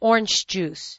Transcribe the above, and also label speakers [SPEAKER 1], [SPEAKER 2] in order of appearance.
[SPEAKER 1] orange juice.